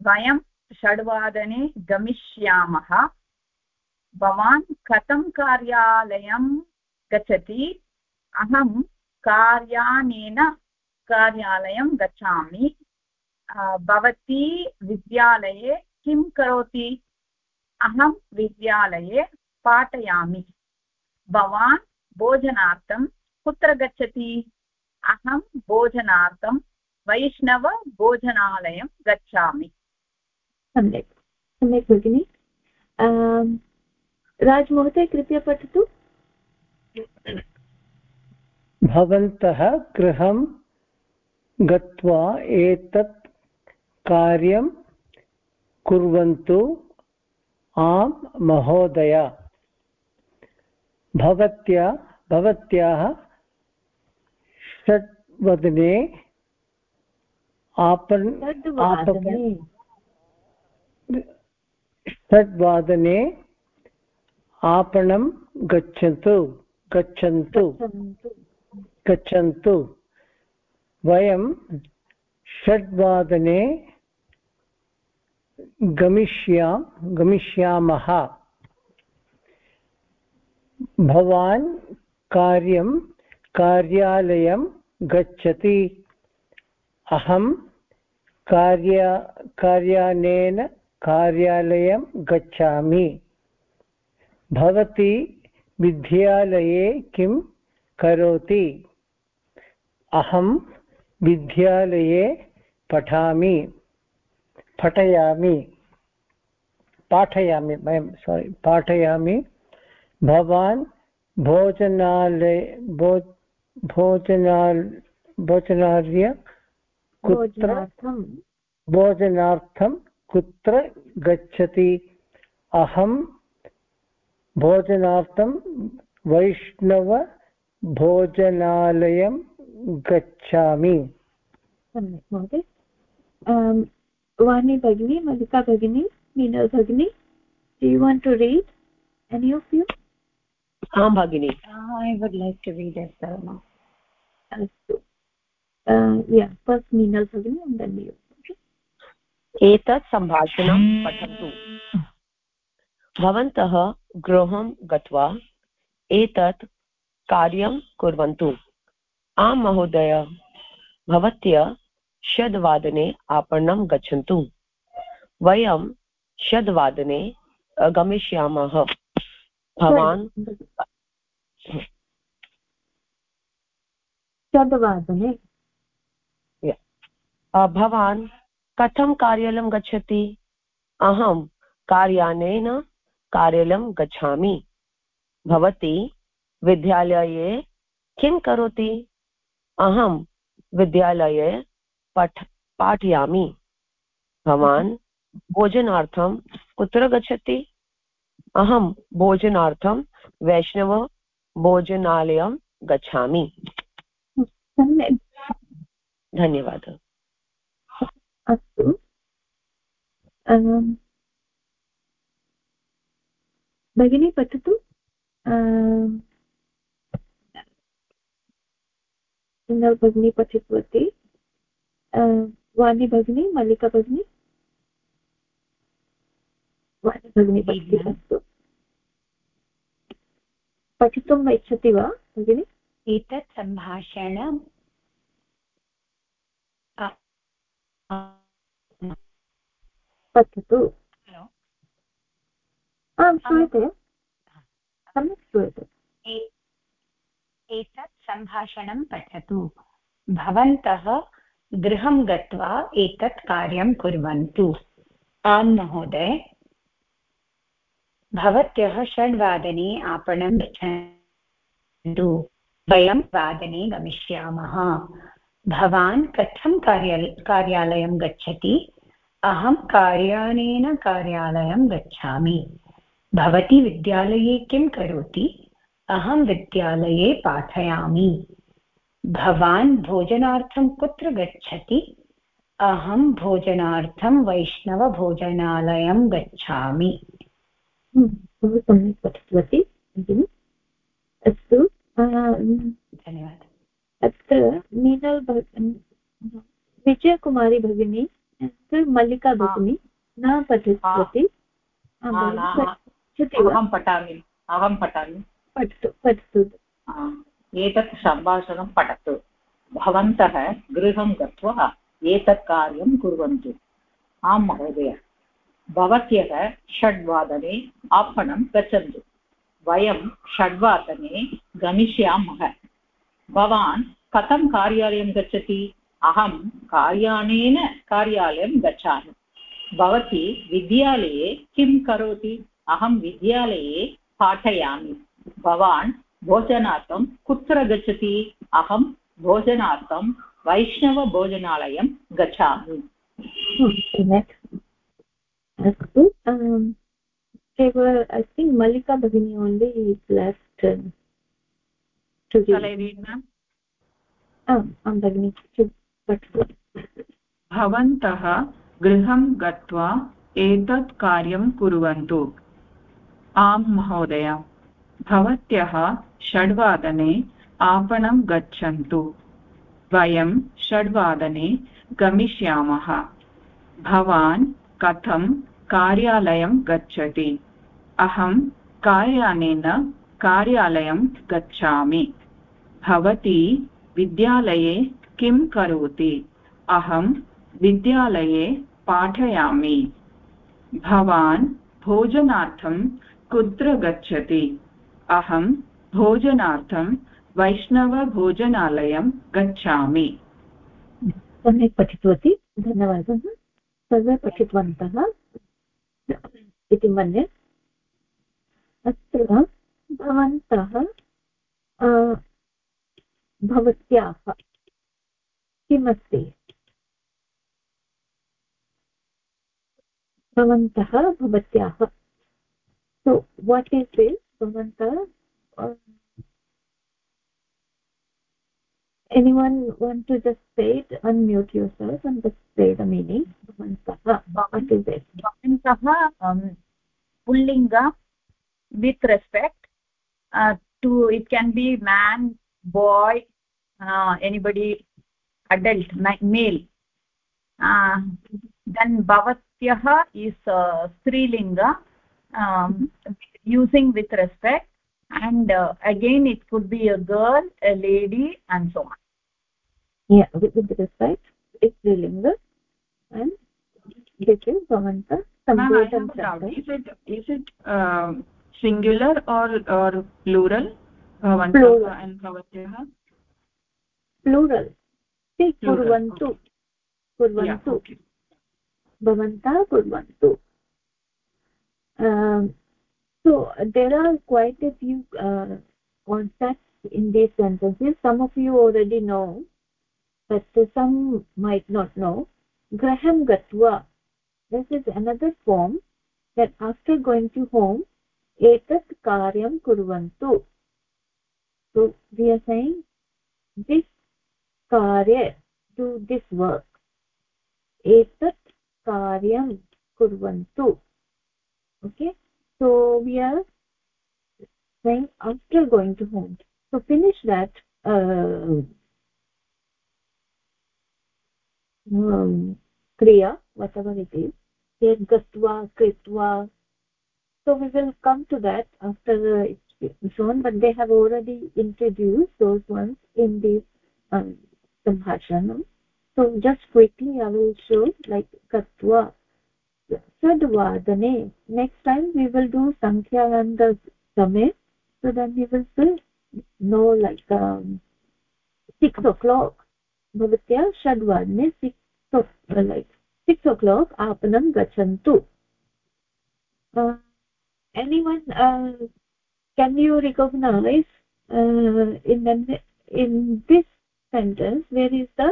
वयं षड्वादने गमिष्यामः। भवान् कथं कार्यालयं गच्छति? अहं कार्यानेन कार्यालयं गच्छामि। भवती विद्यालये किं करोति? अहं विद्यालये पाठयामि। भवान् भोजनार्थं कुत्र गच्छति? अहं भोजनार्थं वैष्णवभोजनालयं गच्छामि। सम्यक् सम्यक् भगिनि। राजमहोदय कृपया पठतु। भवन्तः गृहं गत्वा एतत् कार्यं कुर्वन्तु। आं महोदय। भवत्या भवत्याः षड्वदने आपन् षड्वादने आपणं गच्छन्तु गच्छन्तु। गच्छन्तु। वयं षड्वादने गमिष्या गमिष्यामः। भवान् कार्यं कार्यालयं गच्छति। अहं कार्या कार्यानेन कार्यालयं गच्छामि। भवती विद्यालये किं करोति? अहं विद्यालये पठामि। पठयामि। पाठयामि सोरि पाठयामि। भवान् भोजनालय भो भोजनाल् भोजनार्य कुत्र? भोजनार्थं कुत्र गच्छति? अहं भोजनार्थं वैष्णवभोजनालयं गच्छामि। वाणी भगिनी मल्लिका भगिनी मीनल् भगिनी did you want to read any of you आं भगिनि। I would like to read एस्तु first Meenal भगिनी अण्ड् देन् यू एतत् सम्भाषणं पठन्तु। भवन्तः गृहं गत्वा एतत् कार्यं कुर्वन्तु। आं महोदय। भवत्य षड्वादने आपणं गच्छन्तु। वयं षड्वादने गमिष्यामः। भवान् षड्वादने? भवान् कथं कार्यालयं गच्छति? अहं कार्यानेन कार्यालयं गच्छामि। भवती विद्यालये किं करोति? अहं विद्यालये पठ पाठयामि। भवान् भोजनार्थं कुत्र गच्छति? अहं भोजनार्थं वैष्णवभोजनालयं गच्छामि। धन्यवादः। अस्तु। भगिनी पठतु। भगिनी पठितवती। वाणी भगिनी, मल्लिका भगिनी। वाणी भगिनी पठितवन्तु पठितुम् इच्छति वा, भगिनि? एतत् सम्भाषणं पठतु आं श्रूयते? सम्यक् श्रूयते। एतत् सम्भाषणं पठतु। भवन्तः गृहं गत्वा एतत् कार्यं कुर्वन्तु। आं महोदय। भवत्यः षड्वादने आपणं गच्छन्तु। वयं वादने गमिष्यामः। भवान् कथं कार्य कार्यालयं गच्छति? अहं कार्यानेन कार्यालयं गच्छामि। भवती विद्यालये किं करोति? अहं विद्यालये पाठयामि। भवान् भोजनार्थं कुत्र गच्छति? अहं भोजनार्थं वैष्णवभोजनालयं गच्छामि। बहु सम्यक् पठितवती अस्तु धन्यवादः। अत्र मीनल् विजयकुमारी भगिनी मल्लिका भगिनी न पठितवती अहं पठामि अहं पठामि। पठतु पठतु। एतत् सम्भाषणं पठतु। भवन्तः गृहं गत्वा एतत् कार्यं कुर्वन्तु। आं महोदय भवत्यः षड्वादने आपणं गच्छन्तु। वयं षड्वादने गमिष्यामः। भवान् कथं कार्यालयं गच्छति? अहं कार्यानेन कार्यालयं गच्छामि। भवती विद्यालये किं करोति? अहं विद्यालये पाठयामि। भवान् भोजनार्थं कुत्र गच्छति? अहं भोजनार्थं वैष्णवभोजनालयं गच्छामि। अस्तु is left. uh, to Shall I read ma'am? आम् आं भगिनि भवन्तः गृहं गत्वा एतत् कार्यं कुर्वन्तु। आम् महोदय। भवत्यः षड्वादने आपणं गच्छन्तु। वयं षड्वादने गमिष्यामः। भवान् कथं कार्यालयं गच्छति? अहं कार्यानेन कार्यालयं गच्छामि। भवती विद्यालये किं करोति? अहं विद्यालये पाठयामि। भवान् भोजनार्थं कुत्र गच्छति? अहं भोजनार्थं वैष्णवभोजनालयं गच्छामि। सम्यक् पठितवती। धन्यवादः। सर्वे पठितवन्तः। इति मन्ये। अत्र भवन्तः भवत्याः किमस्ति भवन्तः भवत्याः so what is this bhavanta uh, anyone want to just say it unmute yourself and just say the meaning bhavantah what is it bhavantah um, pullinga with respect uh, to it can be man boy uh, anybody adult male. uh, then bhavatyah is uh, strilinga um, using with respect and uh, again it could be a girl a lady and so on. Yeah with, with respect it's strilinga and this is bhavanta is it is it uh, singular or or plural bhavantah and bhavatyah plural ते कुर्वन्तु कुर्वन्तु भवन्तः कुर्वन्तु so there are quite a few uh, concepts in these sentences some of you already know but some might not know graham gatva this is another form that after going to home etat karyam kurvantu so we are saying this कार्य do this work एतत् कार्यं कुर्वन्तु okay so we are saying after going to home so finish that uh, um, kriya whatever it is here gatva kritva so we will come to that after it's shown but they have already introduced those ones in this um, सम्भाषणं so just quickly i will show like katva sadvadane next time we will do sankhya and the samay so then we will still know like um, 6 o'clock bhavatya shadvadane 6 uh, like 6 o'clock aapanam gachantu uh, anyone uh, can you recognize uh, in the, in this sentence where is the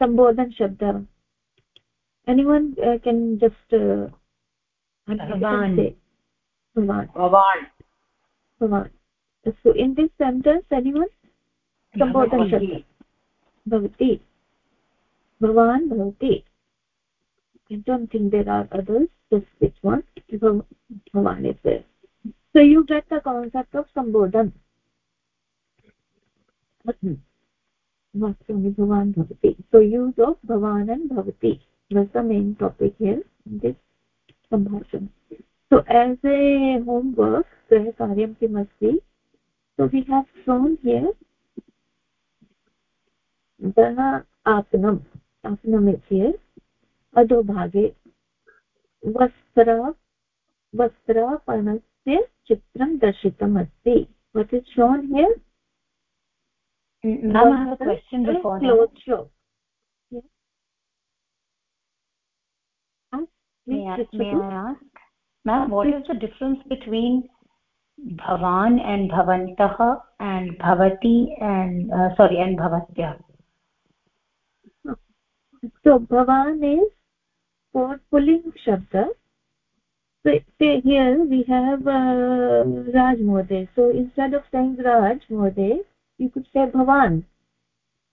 sambodhan shabda? Anyone uh, can just uh, bhavan bhavan bhavan so in this sentence anyone? Sambodhan shabda. Bhavati bhavan bhavati i don't think there are others just this one. Bhavan is there. So you get the concept of sambodhan वास्तवि भवान् भवति so use so as a homework गृहकार्यं किमस्ति so we have shown here धन अधोभागे वस्त्र वस्त्रापणस्य चित्रं दर्शितमस्ति what is shown here Ma'am, I have a question before shop. May I, may I ask? Ma'am, what is the difference between bhavan and bhavantah and bhavati and, uh, sorry, and bhavatya? So, bhavan is for pulling shabda. So, say here we have uh, Raj Mode. So, instead of saying Raj Mode, you could say bhavan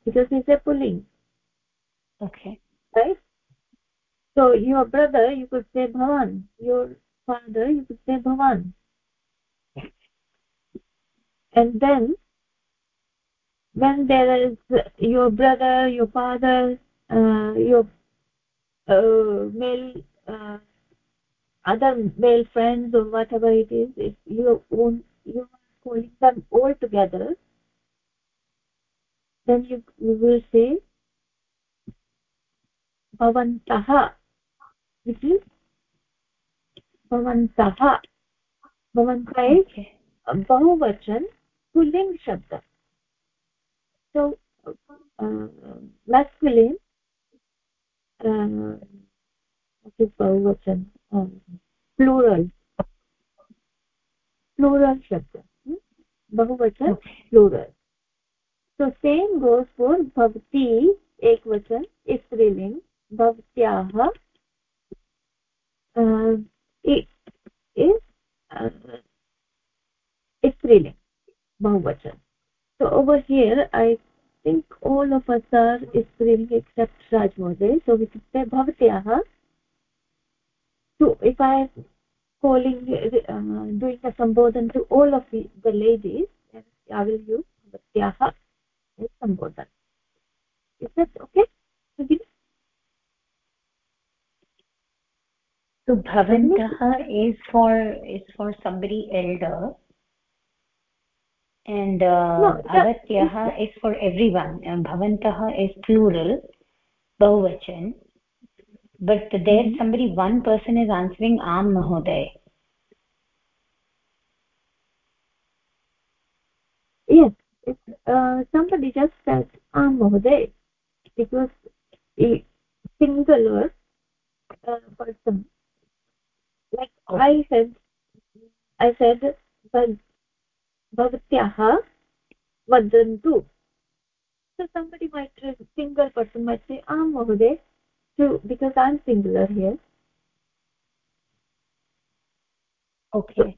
because he's a pulling. Okay. Right? So your brother you could say bhavan your father you could say bhavan and then when there is your brother your father uh, your uh, male uh, other male friends or whatever it is if you own you are calling them all together then you, you will say bhavantah which is bhavantah bhavantah is okay. bahuvachan pulling shabda so uh, masculine uh, what is bahuvachan um, plural plural shabda hmm? bahuvachan okay. plural so same goes for भवती एकवचन स्त्रीलिङ्ग् भवत्याः स्त्रीलिङ्ग् bahuvachan so over here I think all of us are स्त्रीलिङ्ग् except Raj महोदय so इत्युक्ते भवत्याः if I calling doing a sambodhan to all of the ladies I will you भवत्याः as sambodhan is that okay? So bhavantah is for is for somebody elder. And uh, no, is for everyone. And bhavantah is plural bahuvachan. But there mm -hmm. somebody one person is answering am mahoday if uh, somebody just says ah, am mohoday because a singular uh, person like oh. i said i said bhavatyah vadantu so somebody might single person might say ah, am mohoday to because i'm singular here. Okay.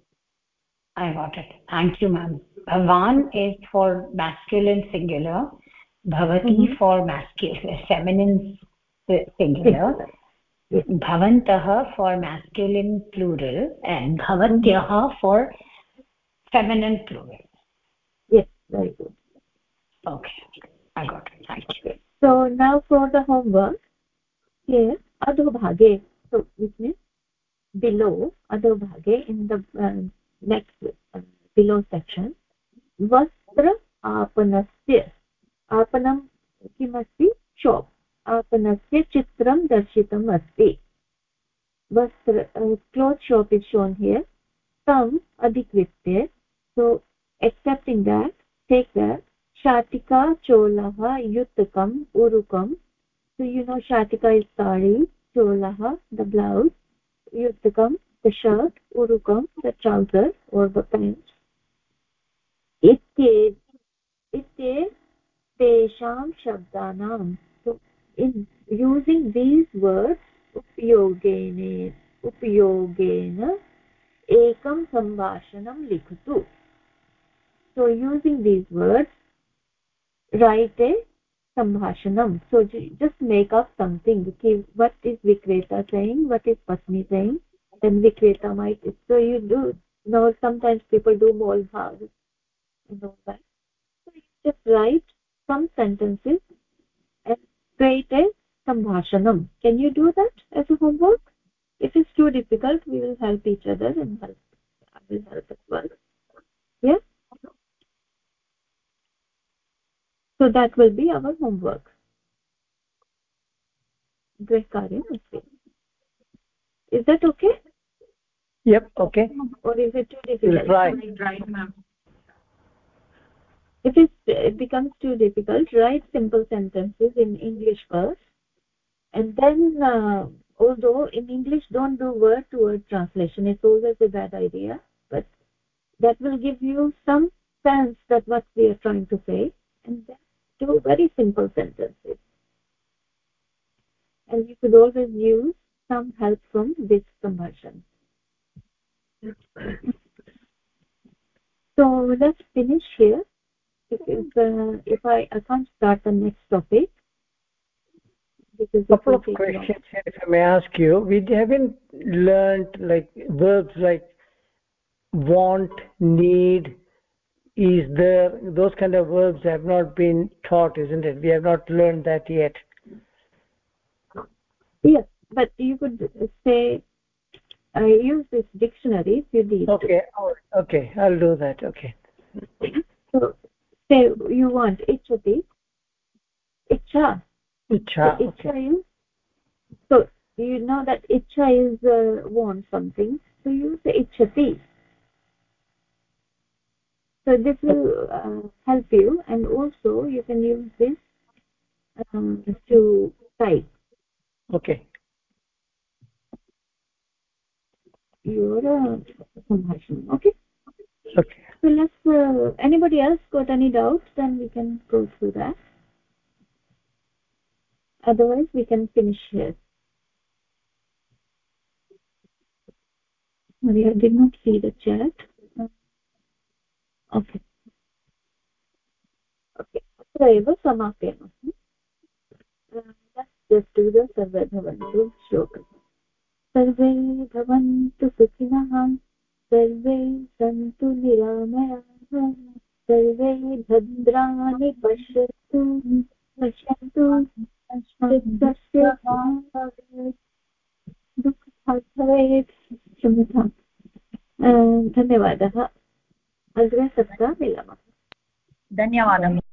i got it. Thank you ma'am. Bhavan is for masculine singular. Bhavati mm-hmm. for masculine feminine singular. Bhavantah for masculine plural and bhavantyah mm-hmm. for feminine plural. Yes very good. Okay. I got it. Thank you. So now for the homework. Here adho bhage so it means below adho in the uh, next below section. वस्त्र आपणस्य आपणं किमस्ति shop आपणस्य चित्रं दर्शितम् अस्ति वस्त्र cloth shop is shown here तम् अधिकृत्य सो एक्सेप्टिङ्ग् देट् टेक् शाटिका चोलः युतकम् उरुकं सो यु नो शाटिका इस् साडी चोलः द ब्लौस् युतकं the shirt urukam the trouser or the pants itye tesham shabdanam so in using these words upyogene upyogena ekam sambhashanam likhatu so using these words write a sambhashanam so just make up something okay what is vikreta saying what is pasni saying then vikreta might so you do you know sometimes people do mol bhag you know that so you just write some sentences and create a sambhashanam can you do that as a homework if it's too difficult we will help each other and help i will help as well yeah so that will be our homework गृहकार्यम् अस्ति is that okay yep okay. Or is it too difficult? Right right ma'am if it becomes too difficult. Write simple sentences in english first. And then uh, although in english don't do word to word translation. It's always a bad idea. But that will give you some sense that what we are trying to say. And then do very simple sentences. And you could always use some help from this conversion so let's finish here. If, uh, if I, I can't start the next topic. Because couple of questions here, if i may ask you. We haven't learned like verbs like want need is there those kind of verbs have not been taught isn't it? We have not learned that yet. Yes but you could say i use this dictionary if you need okay okay i'll do that. Okay. So say you want ichati icha icha so, icha okay. is so you know that icha is uh, want something so you say ichati so this will uh, help you and also you can use this um, to type. Okay your uh, okay okay so let's uh, anybody else got any doubts then we can go through that otherwise we can finish here Maria did not see the chat okay okay अत्र एव समापयामः let's do the सर्वे भवन्तु श्लोकः सर्वे भवन्तु सुखिनः, सर्वे सन्तु निरामयाः, सर्वे भद्राणि पश्यन्तु पश्यन्तु क्षम्यताम्। धन्यवादः। अग्रे सप्ताह मिलामः। धन्यवादः।